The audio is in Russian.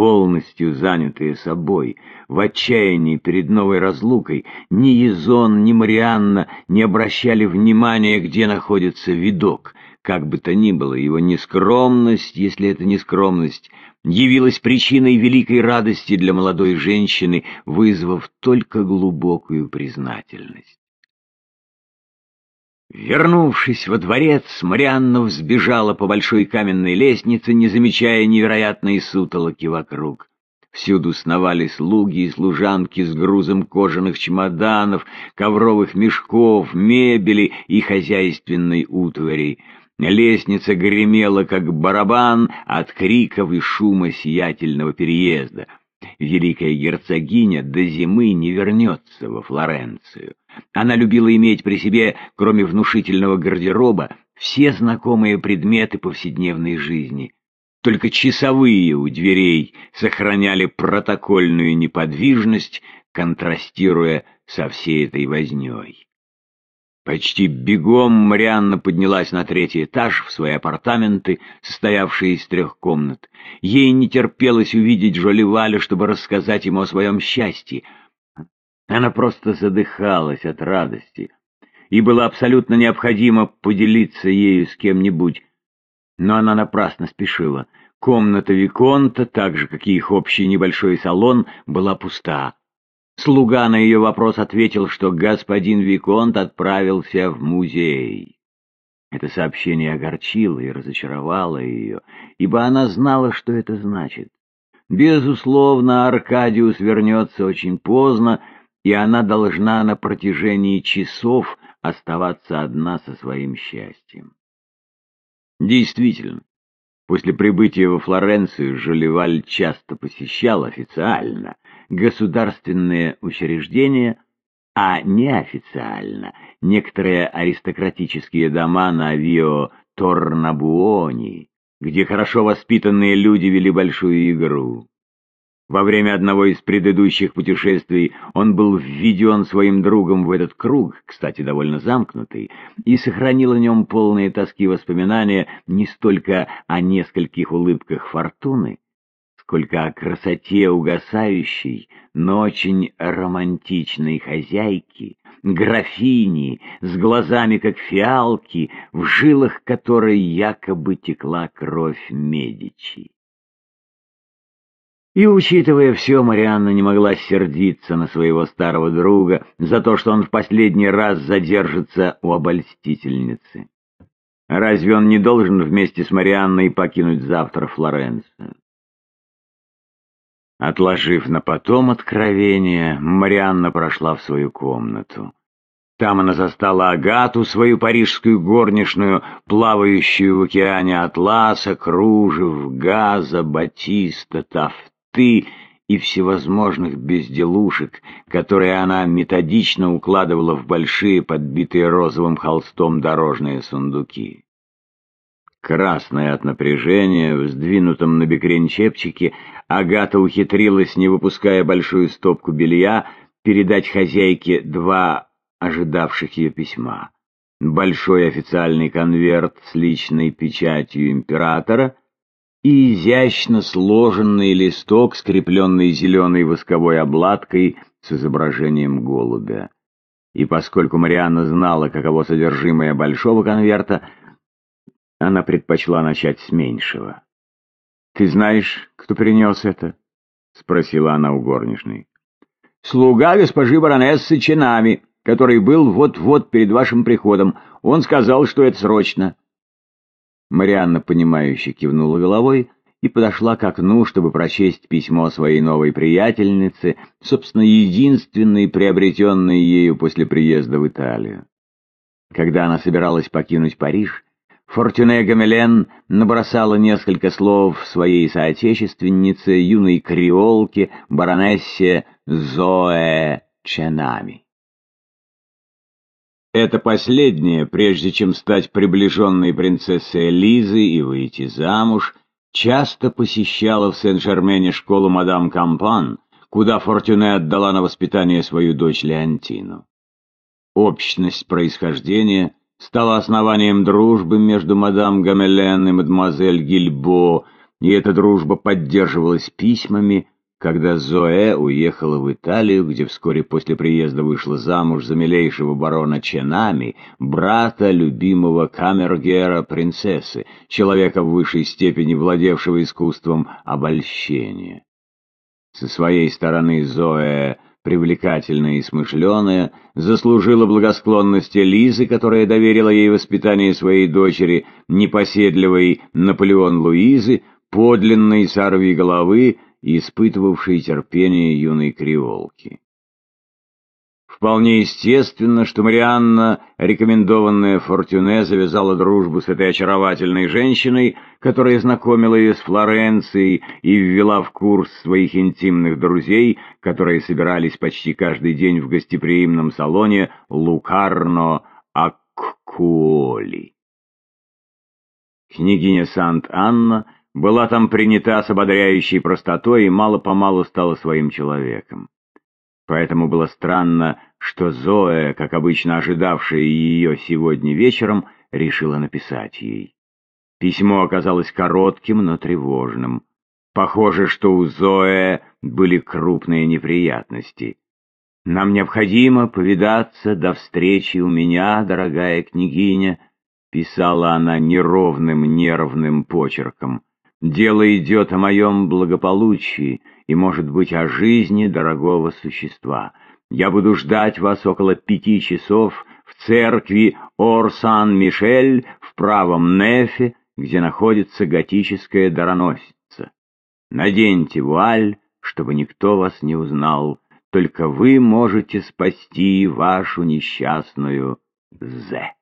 полностью занятые собой, в отчаянии перед новой разлукой, ни Езон, ни Марианна не обращали внимания, где находится видок. Как бы то ни было, его нескромность, если это не скромность, явилась причиной великой радости для молодой женщины, вызвав только глубокую признательность. Вернувшись во дворец, Марианна взбежала по большой каменной лестнице, не замечая невероятной сутолоки вокруг. Всюду сновали слуги и служанки с грузом кожаных чемоданов, ковровых мешков, мебели и хозяйственной утвари. Лестница гремела, как барабан, от криков и шума сиятельного переезда. Великая герцогиня до зимы не вернется во Флоренцию. Она любила иметь при себе, кроме внушительного гардероба, все знакомые предметы повседневной жизни. Только часовые у дверей сохраняли протокольную неподвижность, контрастируя со всей этой вознёй. Почти бегом Марианна поднялась на третий этаж в свои апартаменты, состоявшие из трех комнат. Ей не терпелось увидеть Жолеваля, чтобы рассказать ему о своем счастье. Она просто задыхалась от радости, и было абсолютно необходимо поделиться ею с кем-нибудь. Но она напрасно спешила. Комната Виконта, так же, как и их общий небольшой салон, была пуста. Слуга на ее вопрос ответил, что господин Виконт отправился в музей. Это сообщение огорчило и разочаровало ее, ибо она знала, что это значит. Безусловно, Аркадиус вернется очень поздно, и она должна на протяжении часов оставаться одна со своим счастьем. Действительно, после прибытия во Флоренцию Жолеваль часто посещал официально государственные учреждения, а неофициально некоторые аристократические дома на Вио Торнабуони, где хорошо воспитанные люди вели большую игру. Во время одного из предыдущих путешествий он был введен своим другом в этот круг, кстати, довольно замкнутый, и сохранил о нем полные тоски воспоминания не столько о нескольких улыбках фортуны, сколько о красоте угасающей, но очень романтичной хозяйки, графини, с глазами как фиалки, в жилах которой якобы текла кровь Медичи. И, учитывая все, Марианна не могла сердиться на своего старого друга за то, что он в последний раз задержится у обольстительницы. Разве он не должен вместе с Марианной покинуть завтра Флоренцию? Отложив на потом откровение, Марианна прошла в свою комнату. Там она застала Агату, свою парижскую горничную, плавающую в океане атласа, кружев, газа, батиста, тафта ты и всевозможных безделушек, которые она методично укладывала в большие, подбитые розовым холстом дорожные сундуки. Красная от напряжения, в сдвинутом на бекрень чепчике, Агата ухитрилась, не выпуская большую стопку белья, передать хозяйке два ожидавших ее письма. Большой официальный конверт с личной печатью императора и изящно сложенный листок, скрепленный зеленой восковой обладкой с изображением голубя. И поскольку Марианна знала, каково содержимое большого конверта, она предпочла начать с меньшего. «Ты знаешь, кто принес это?» — спросила она у горничной. «Слуга госпожи баронессы Чинами, который был вот-вот перед вашим приходом. Он сказал, что это срочно». Марианна, понимающе кивнула головой и подошла к окну, чтобы прочесть письмо своей новой приятельнице, собственно, единственной, приобретенной ею после приезда в Италию. Когда она собиралась покинуть Париж, Фортюне Гамелен набросала несколько слов своей соотечественнице, юной креолке, баронессе Зоэ Ченами. Это последнее, прежде чем стать приближенной принцессой Лизы и выйти замуж, часто посещала в Сен-Жермене школу мадам Кампан, куда Фортюне отдала на воспитание свою дочь Леонтину. Общность происхождения стала основанием дружбы между мадам Гамелен и мадемуазель Гильбо, и эта дружба поддерживалась письмами, когда Зоэ уехала в Италию, где вскоре после приезда вышла замуж за милейшего барона Ченами, брата любимого камергера принцессы, человека в высшей степени владевшего искусством обольщения. Со своей стороны Зоэ, привлекательная и смышленая, заслужила благосклонности Лизы, которая доверила ей воспитание своей дочери, непоседливой Наполеон Луизы, подлинной сорви головы, испытывавшей терпение юной креолки. Вполне естественно, что Марианна, рекомендованная Фортюне, завязала дружбу с этой очаровательной женщиной, которая знакомила ее с Флоренцией и ввела в курс своих интимных друзей, которые собирались почти каждый день в гостеприимном салоне Лукарно Аккуоли. Княгиня Сант-Анна была там принята с ободряющей простотой и мало-помалу стала своим человеком. Поэтому было странно, что Зоя, как обычно ожидавшая ее сегодня вечером, решила написать ей. Письмо оказалось коротким, но тревожным. Похоже, что у Зои были крупные неприятности. «Нам необходимо повидаться до встречи у меня, дорогая княгиня», — писала она неровным нервным почерком. Дело идет о моем благополучии и, может быть, о жизни дорогого существа. Я буду ждать вас около пяти часов в церкви Ор-Сан-Мишель в правом Нефе, где находится готическая дароносица. Наденьте вуаль, чтобы никто вас не узнал. Только вы можете спасти вашу несчастную Зе.